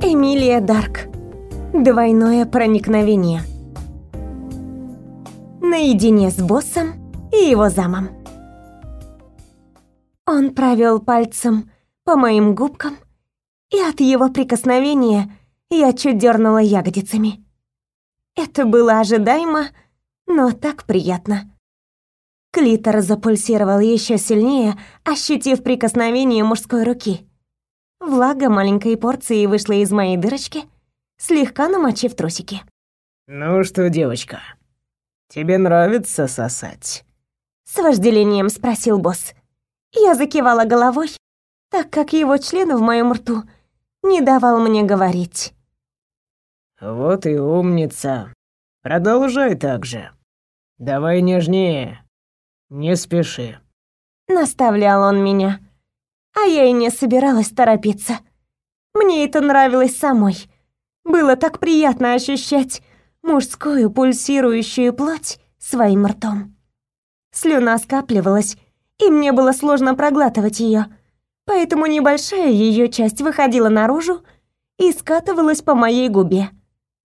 Эмилия Дарк. Двойное проникновение. Наедине с боссом и его замом. Он провел пальцем по моим губкам, и от его прикосновения я чуть дернула ягодицами. Это было ожидаемо, но так приятно. Клитор запульсировал еще сильнее, ощутив прикосновение мужской руки. Влага маленькой порции вышла из моей дырочки, слегка намочив трусики. «Ну что, девочка, тебе нравится сосать?» С вожделением спросил босс. Я закивала головой, так как его член в моем рту не давал мне говорить. «Вот и умница. Продолжай так же. Давай нежнее, не спеши. Наставлял он меня. А я и не собиралась торопиться. Мне это нравилось самой. Было так приятно ощущать мужскую пульсирующую плоть своим ртом. Слюна скапливалась, и мне было сложно проглатывать ее, поэтому небольшая ее часть выходила наружу и скатывалась по моей губе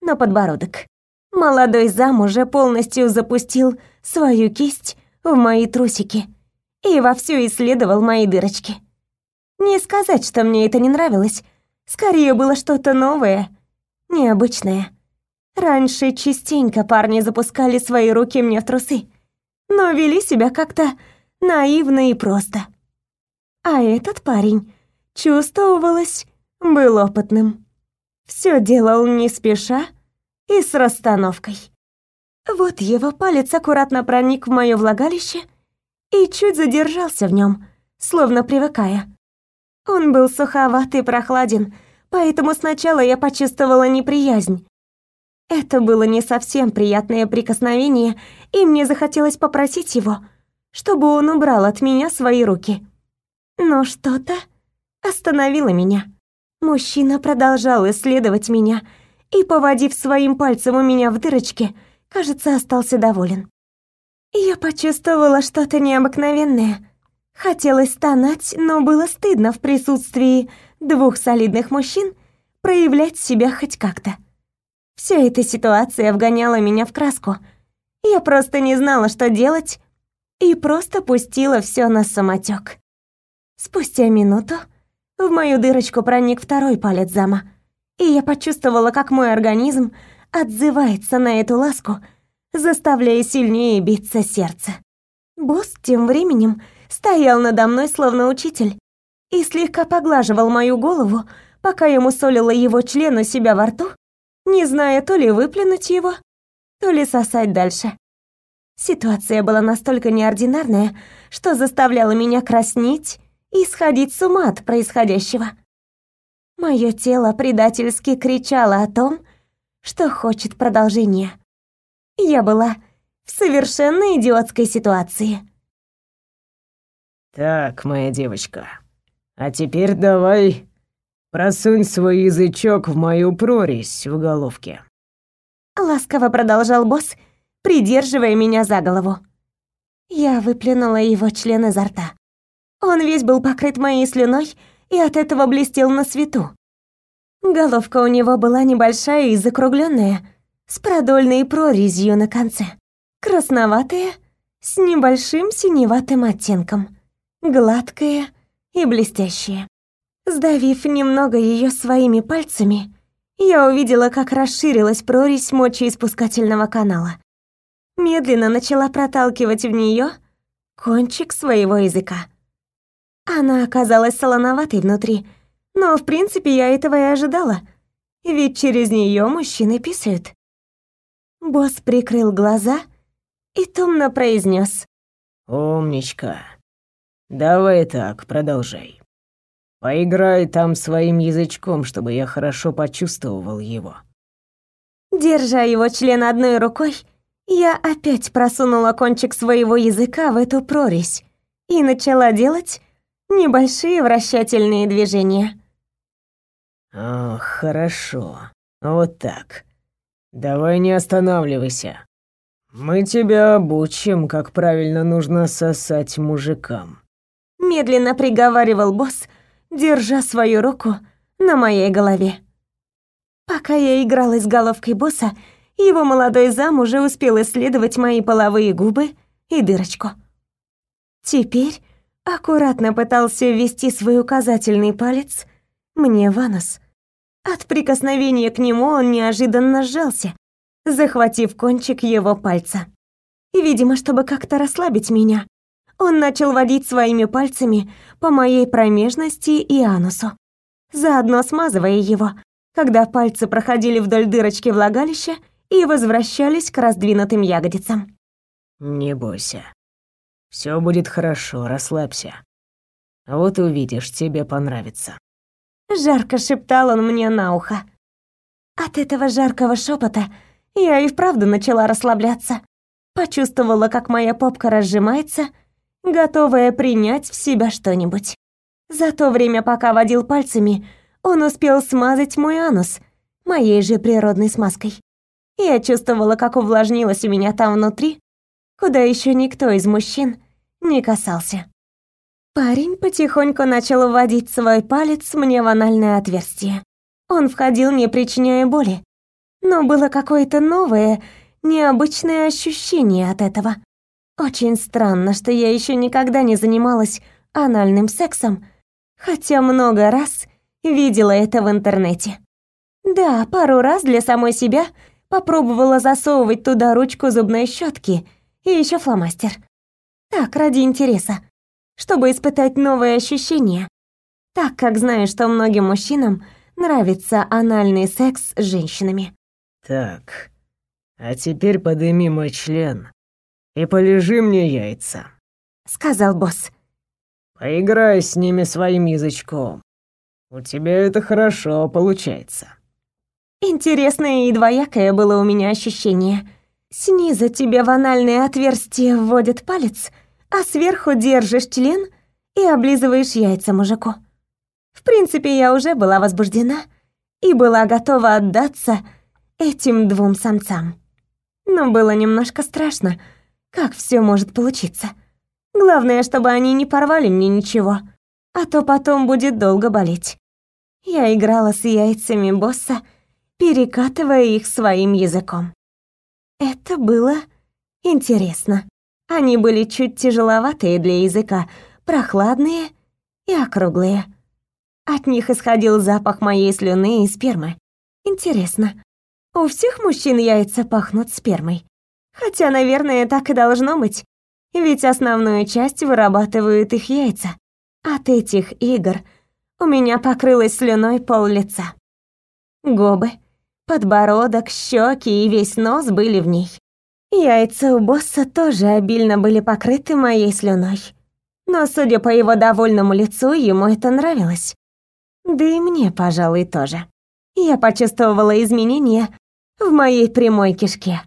на подбородок. Молодой зам уже полностью запустил свою кисть в мои трусики и вовсю исследовал мои дырочки. Не сказать, что мне это не нравилось, скорее было что-то новое, необычное. Раньше частенько парни запускали свои руки мне в трусы, но вели себя как-то наивно и просто. А этот парень, чувствовалось, был опытным. Все делал не спеша и с расстановкой. Вот его палец аккуратно проник в моё влагалище и чуть задержался в нем, словно привыкая. Он был суховат и прохладен, поэтому сначала я почувствовала неприязнь. Это было не совсем приятное прикосновение, и мне захотелось попросить его, чтобы он убрал от меня свои руки. Но что-то остановило меня. Мужчина продолжал исследовать меня, и, поводив своим пальцем у меня в дырочке, кажется, остался доволен. Я почувствовала что-то необыкновенное. Хотелось стонать, но было стыдно в присутствии двух солидных мужчин проявлять себя хоть как-то. Вся эта ситуация вгоняла меня в краску. Я просто не знала, что делать, и просто пустила все на самотек. Спустя минуту в мою дырочку проник второй палец зама, и я почувствовала, как мой организм отзывается на эту ласку, заставляя сильнее биться сердце. Босс тем временем стоял надо мной словно учитель и слегка поглаживал мою голову, пока ему солила его член у себя во рту, не зная то ли выплюнуть его, то ли сосать дальше. Ситуация была настолько неординарная, что заставляла меня краснеть и сходить с ума от происходящего. Мое тело предательски кричало о том, что хочет продолжения. Я была в совершенно идиотской ситуации. Так, моя девочка, а теперь давай просунь свой язычок в мою прорезь в головке. Ласково продолжал босс, придерживая меня за голову. Я выплюнула его член изо рта. Он весь был покрыт моей слюной и от этого блестел на свету. Головка у него была небольшая и закругленная, с продольной прорезью на конце. Красноватая, с небольшим синеватым оттенком. Гладкая и блестящая. Сдавив немного ее своими пальцами, я увидела, как расширилась прорезь мочеиспускательного канала. Медленно начала проталкивать в нее кончик своего языка. Она оказалась солоноватой внутри, но в принципе я этого и ожидала, ведь через нее мужчины писают. Босс прикрыл глаза и томно произнес: «Умничка. Давай так, продолжай. Поиграй там своим язычком, чтобы я хорошо почувствовал его». Держа его член одной рукой, я опять просунула кончик своего языка в эту прорезь и начала делать небольшие вращательные движения. «О, хорошо. Вот так. Давай не останавливайся. Мы тебя обучим, как правильно нужно сосать мужикам». Медленно приговаривал босс, держа свою руку на моей голове. Пока я играла с головкой босса, его молодой зам уже успел исследовать мои половые губы и дырочку. Теперь аккуратно пытался ввести свой указательный палец мне в анус. От прикосновения к нему он неожиданно сжался, захватив кончик его пальца. Видимо, чтобы как-то расслабить меня, он начал водить своими пальцами по моей промежности и анусу, заодно смазывая его, когда пальцы проходили вдоль дырочки влагалища и возвращались к раздвинутым ягодицам. «Не бойся. Все будет хорошо, расслабься. Вот увидишь, тебе понравится». Жарко шептал он мне на ухо. От этого жаркого шепота я и вправду начала расслабляться. Почувствовала, как моя попка разжимается, готовая принять в себя что-нибудь. За то время, пока водил пальцами, он успел смазать мой анус моей же природной смазкой. Я чувствовала, как увлажнилось у меня там внутри, куда еще никто из мужчин не касался. Парень потихоньку начал вводить свой палец мне в анальное отверстие. Он входил, не причиняя боли, но было какое-то новое, необычное ощущение от этого. Очень странно, что я еще никогда не занималась анальным сексом, хотя много раз видела это в интернете. Да, пару раз для самой себя попробовала засовывать туда ручку зубной щетки и еще фломастер. Так, ради интереса чтобы испытать новые ощущения, так как знаю, что многим мужчинам нравится анальный секс с женщинами. Так, а теперь подыми мой член и полежи мне яйца, сказал босс. Поиграй с ними своим язычком. У тебя это хорошо получается. Интересное и двоякое было у меня ощущение. Снизу тебе в анальное отверстие вводят палец — а сверху держишь член и облизываешь яйца мужику. В принципе, я уже была возбуждена и была готова отдаться этим двум самцам. Но было немножко страшно, как все может получиться. Главное, чтобы они не порвали мне ничего, а то потом будет долго болеть. Я играла с яйцами босса, перекатывая их своим языком. Это было интересно. Они были чуть тяжеловатые для языка, прохладные и округлые. От них исходил запах моей слюны и спермы. Интересно, у всех мужчин яйца пахнут спермой? Хотя, наверное, так и должно быть, ведь основную часть вырабатывают их яйца. От этих игр у меня покрылась слюной пол лица. Губы, подбородок, щеки и весь нос были в ней. Яйца у босса тоже обильно были покрыты моей слюной. Но, судя по его довольному лицу, ему это нравилось. Да и мне, пожалуй, тоже. Я почувствовала изменения в моей прямой кишке.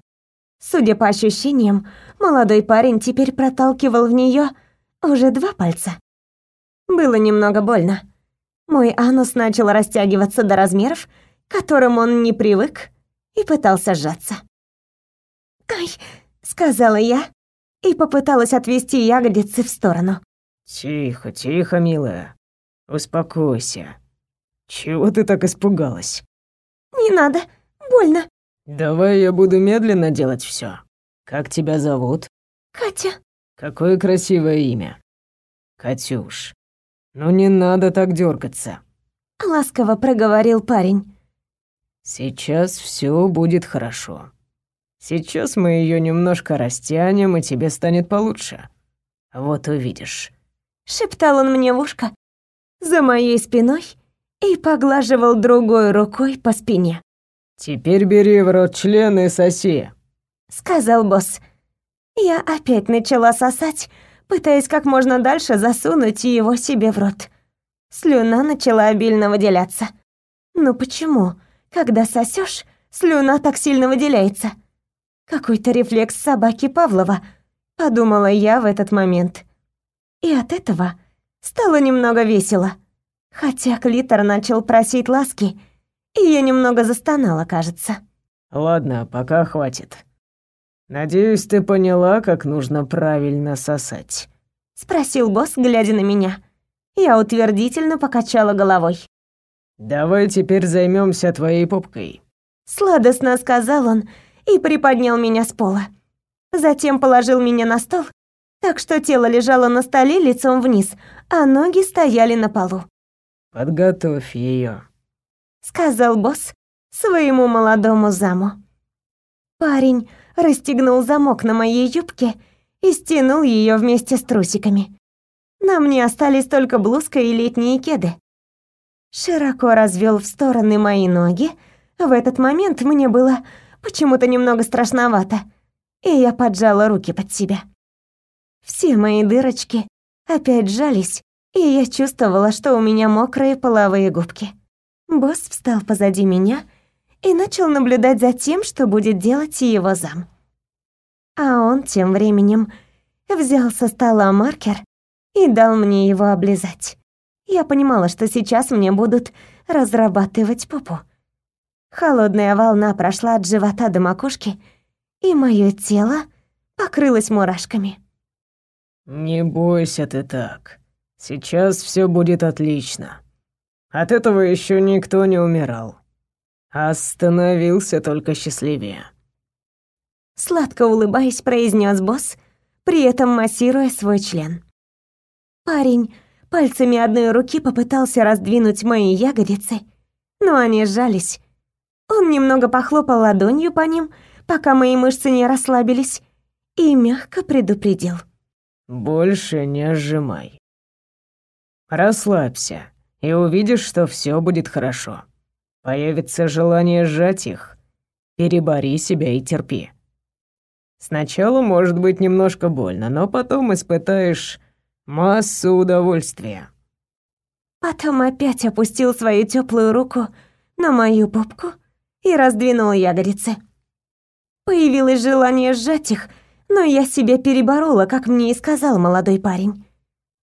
Судя по ощущениям, молодой парень теперь проталкивал в нее уже два пальца. Было немного больно. Мой анус начал растягиваться до размеров, к которым он не привык, и пытался сжаться. «Ай!» — сказала я и попыталась отвести ягодицы в сторону. «Тихо, тихо, милая. Успокойся. Чего ты так испугалась?» «Не надо, больно». «Давай я буду медленно делать все. Как тебя зовут?» «Катя». «Какое красивое имя». «Катюш, ну не надо так дергаться. Ласково проговорил парень. «Сейчас все будет хорошо. Сейчас мы ее немножко растянем, и тебе станет получше. Вот увидишь». Шептал он мне в ушко за моей спиной и поглаживал другой рукой по спине. «Теперь бери в рот член и соси», — сказал босс. Я опять начала сосать, пытаясь как можно дальше засунуть его себе в рот. Слюна начала обильно выделяться. Ну почему, когда сосешь, слюна так сильно выделяется? Какой-то рефлекс собаки Павлова, подумала я в этот момент. И от этого стало немного весело. Хотя клитор начал просить ласки, и я немного застонала, кажется. Ладно, пока хватит. Надеюсь, ты поняла, как нужно правильно сосать. Спросил босс, глядя на меня. Я утвердительно покачала головой. Давай теперь займемся твоей попкой. Сладостно сказал он и приподнял меня с пола. Затем положил меня на стол, так что тело лежало на столе лицом вниз, а ноги стояли на полу. Подготовь ее, сказал босс своему молодому заму. Парень расстегнул замок на моей юбке и стянул ее вместе с трусиками. На мне остались только блузка и летние кеды. Широко развел в стороны мои ноги. В этот момент мне было почему-то немного страшновато, и я поджала руки под себя. Все мои дырочки опять сжались, и я чувствовала, что у меня мокрые половые губки. Босс встал позади меня и начал наблюдать за тем, что будет делать его зам. А он тем временем взял со стола маркер и дал мне его облизать. Я понимала, что сейчас мне будут разрабатывать попу. Холодная волна прошла от живота до макушки, и мое тело покрылось мурашками. «Не бойся ты так. Сейчас все будет отлично. От этого еще никто не умирал. Остановился только счастливее». Сладко улыбаясь, произнес босс, при этом массируя свой член. Парень пальцами одной руки попытался раздвинуть мои ягодицы, но они сжались. Он немного похлопал ладонью по ним, пока мои мышцы не расслабились, и мягко предупредил. Больше не сжимай. Расслабься, и увидишь, что все будет хорошо. Появится желание сжать их. Перебори себя и терпи. Сначала может быть немножко больно, но потом испытаешь массу удовольствия. Потом опять опустил свою теплую руку на мою попку и раздвинул ягодицы. Появилось желание сжать их, но я себя переборола, как мне и сказал молодой парень.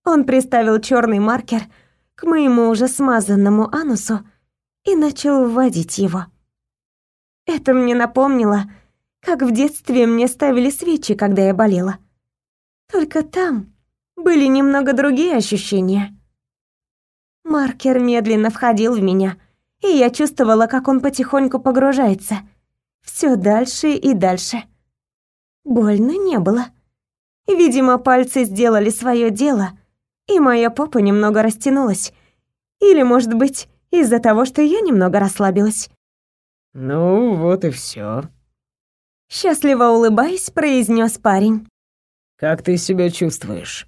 Он приставил черный маркер к моему уже смазанному анусу и начал вводить его. Это мне напомнило, как в детстве мне ставили свечи, когда я болела. Только там были немного другие ощущения. Маркер медленно входил в меня, и я чувствовала, как он потихоньку погружается. все дальше и дальше. Больно не было. Видимо, пальцы сделали свое дело, и моя попа немного растянулась. Или, может быть, из-за того, что я немного расслабилась. «Ну, вот и все. Счастливо улыбаясь, произнес парень. «Как ты себя чувствуешь?»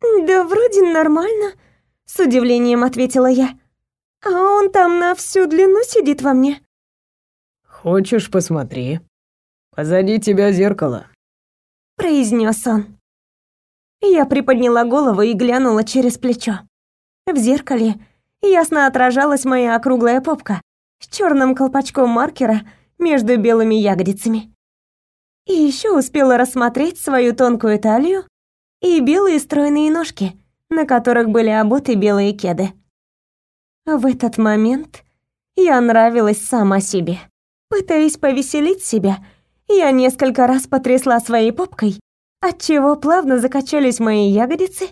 «Да вроде нормально», — с удивлением ответила я. «А он там на всю длину сидит во мне». «Хочешь, посмотри?» «Позади тебя зеркало», — произнес он. Я приподняла голову и глянула через плечо. В зеркале ясно отражалась моя округлая попка с черным колпачком маркера между белыми ягодицами. И еще успела рассмотреть свою тонкую талию и белые стройные ножки, на которых были обуты белые кеды. В этот момент я нравилась сама себе, пытаясь повеселить себя я несколько раз потрясла своей попкой, отчего плавно закачались мои ягодицы,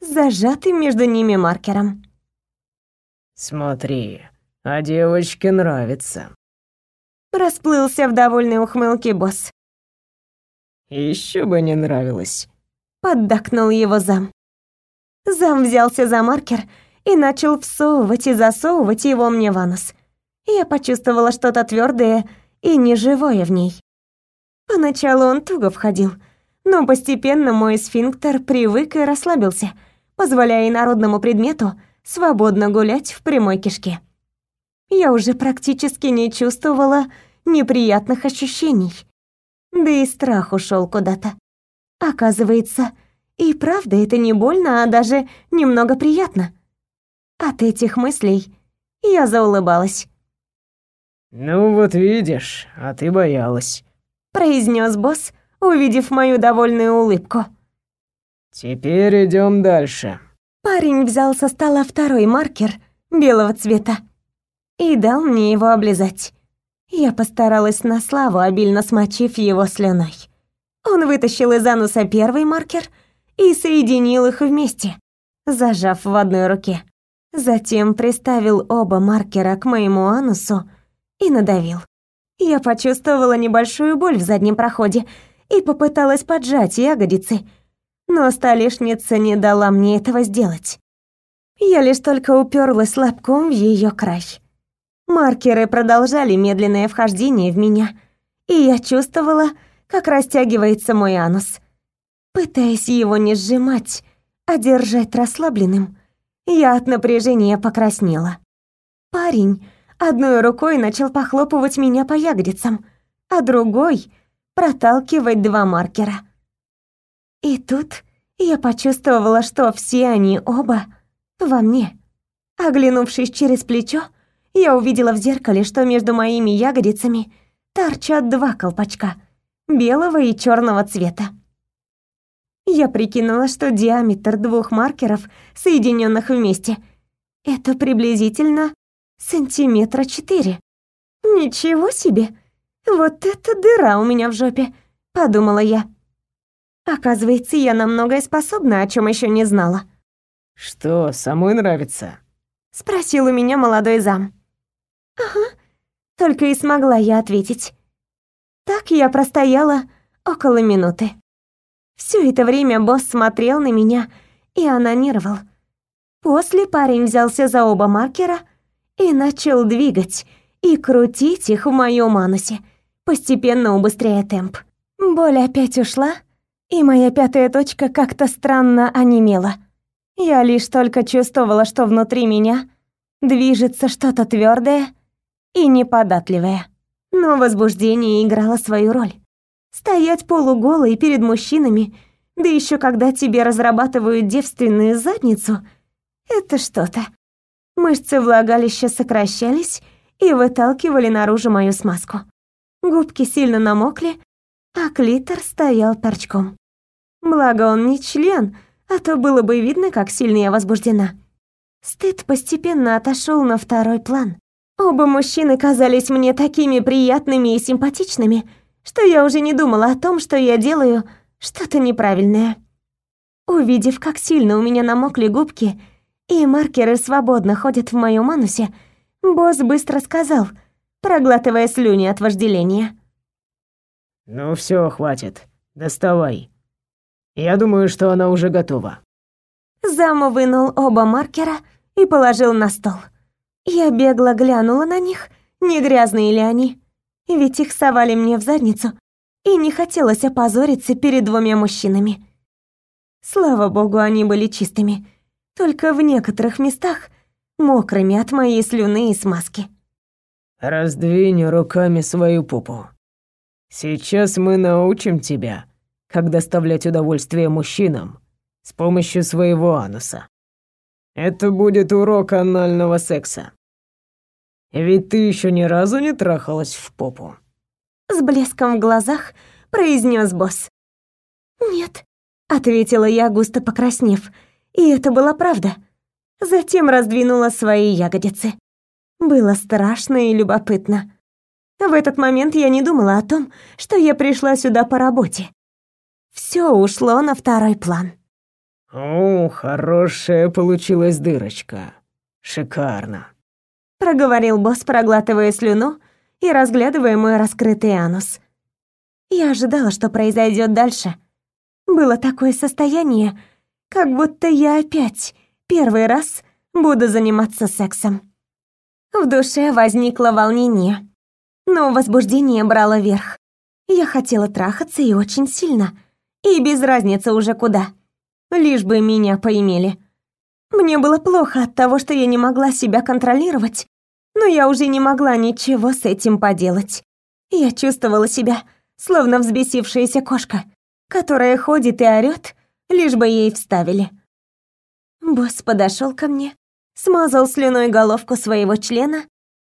зажатым между ними маркером. «Смотри, а девочке нравится». Расплылся в довольной ухмылке босс. Еще бы не нравилось», — поддакнул его зам. Зам взялся за маркер и начал всовывать и засовывать его мне в анус. Я почувствовала что-то твердое и неживое в ней. Поначалу он туго входил, но постепенно мой сфинктер привык и расслабился, позволяя инородному предмету свободно гулять в прямой кишке. Я уже практически не чувствовала неприятных ощущений. Да и страх ушел куда-то. Оказывается, и правда это не больно, а даже немного приятно. От этих мыслей я заулыбалась. «Ну вот видишь, а ты боялась» произнес босс, увидев мою довольную улыбку. Теперь идем дальше. Парень взял со стола второй маркер белого цвета и дал мне его облизать. Я постаралась на славу, обильно смочив его слюной. Он вытащил из ануса первый маркер и соединил их вместе, зажав в одной руке. Затем приставил оба маркера к моему анусу и надавил. Я почувствовала небольшую боль в заднем проходе и попыталась поджать ягодицы, но столешница не дала мне этого сделать. Я лишь только уперлась лобком в ее край. Маркеры продолжали медленное вхождение в меня, и я чувствовала, как растягивается мой анус. Пытаясь его не сжимать, а держать расслабленным, я от напряжения покраснела. Парень одной рукой начал похлопывать меня по ягодицам, а другой проталкивать два маркера. И тут я почувствовала, что все они оба во мне. Оглянувшись через плечо, я увидела в зеркале, что между моими ягодицами торчат два колпачка белого и черного цвета. Я прикинула, что диаметр двух маркеров, соединенных вместе, это приблизительно сантиметра четыре. Ничего себе! Вот это дыра у меня в жопе, подумала я. Оказывается, я на многое способна, о чем еще не знала. Что, самой нравится? спросил у меня молодой зам. Ага, только и смогла я ответить. Так я простояла около минуты. Все это время босс смотрел на меня и анонировал. После парень взялся за оба маркера и начал двигать и крутить их в моем анусе, постепенно убыстряя темп. Боль опять ушла, и моя пятая точка как-то странно онемела. Я лишь только чувствовала, что внутри меня движется что-то твердое и неподатливое. Но возбуждение играло свою роль. Стоять полуголой перед мужчинами, да еще когда тебе разрабатывают девственную задницу, это что-то. Мышцы влагалища сокращались и выталкивали наружу мою смазку. Губки сильно намокли, а клитор стоял торчком. Благо он не член, а то было бы видно, как сильно я возбуждена. Стыд постепенно отошел на второй план. Оба мужчины казались мне такими приятными и симпатичными, что я уже не думала о том, что я делаю что-то неправильное. Увидев, как сильно у меня намокли губки и маркеры свободно ходят в моем анусе, босс быстро сказал, проглатывая слюни от вожделения. «Ну все, хватит. Доставай. Я думаю, что она уже готова». Зама вынул оба маркера и положил на стол. Я бегло глянула на них, не грязные ли они ведь их совали мне в задницу, и не хотелось опозориться перед двумя мужчинами. Слава богу, они были чистыми, только в некоторых местах мокрыми от моей слюны и смазки. «Раздвинь руками свою попу. Сейчас мы научим тебя, как доставлять удовольствие мужчинам с помощью своего ануса. Это будет урок анального секса. Ведь ты еще ни разу не трахалась в попу. С блеском в глазах произнес босс. Нет, ответила я, густо покраснев, и это была правда. Затем раздвинула свои ягодицы. Было страшно и любопытно. В этот момент я не думала о том, что я пришла сюда по работе. Все ушло на второй план. О, хорошая получилась дырочка. Шикарно проговорил босс, проглатывая слюну и разглядывая мой раскрытый анус. Я ожидала, что произойдет дальше. Было такое состояние, как будто я опять первый раз буду заниматься сексом. В душе возникло волнение, но возбуждение брало верх. Я хотела трахаться и очень сильно, и без разницы уже куда, лишь бы меня поимели. Мне было плохо от того, что я не могла себя контролировать, но я уже не могла ничего с этим поделать. Я чувствовала себя, словно взбесившаяся кошка, которая ходит и орёт, лишь бы ей вставили. Босс подошел ко мне, смазал слюной головку своего члена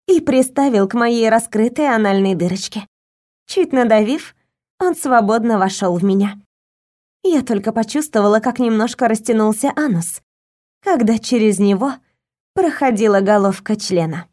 и приставил к моей раскрытой анальной дырочке. Чуть надавив, он свободно вошел в меня. Я только почувствовала, как немножко растянулся анус, когда через него проходила головка члена.